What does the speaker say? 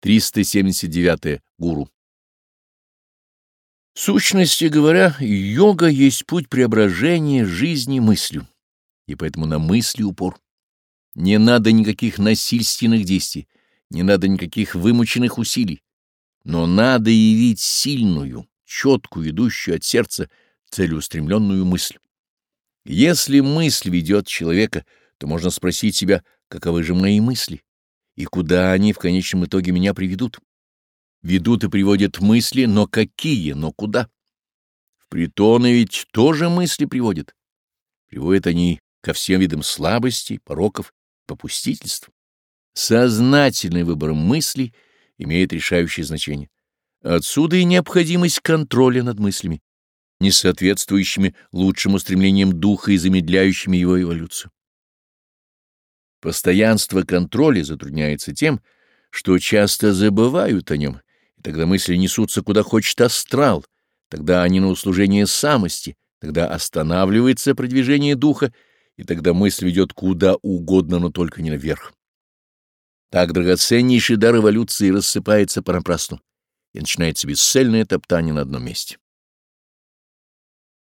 379. Гуру. Сущности говоря, йога есть путь преображения жизни мыслью, и поэтому на мысли упор. Не надо никаких насильственных действий, не надо никаких вымученных усилий, но надо явить сильную, четкую, идущую от сердца, целеустремленную мысль. Если мысль ведет человека, то можно спросить себя, каковы же мои мысли? и куда они в конечном итоге меня приведут. Ведут и приводят мысли, но какие, но куда? В притоны ведь тоже мысли приводят. Приводят они ко всем видам слабостей, пороков, попустительств. Сознательный выбор мыслей имеет решающее значение. Отсюда и необходимость контроля над мыслями, несоответствующими лучшим устремлениям духа и замедляющими его эволюцию. Постоянство контроля затрудняется тем, что часто забывают о нем, и тогда мысли несутся куда хочет астрал, тогда они на услужение самости, тогда останавливается продвижение духа, и тогда мысль ведет куда угодно, но только не наверх. Так драгоценнейший дар эволюции рассыпается понапрасну, и начинается бесцельное топтание на одном месте.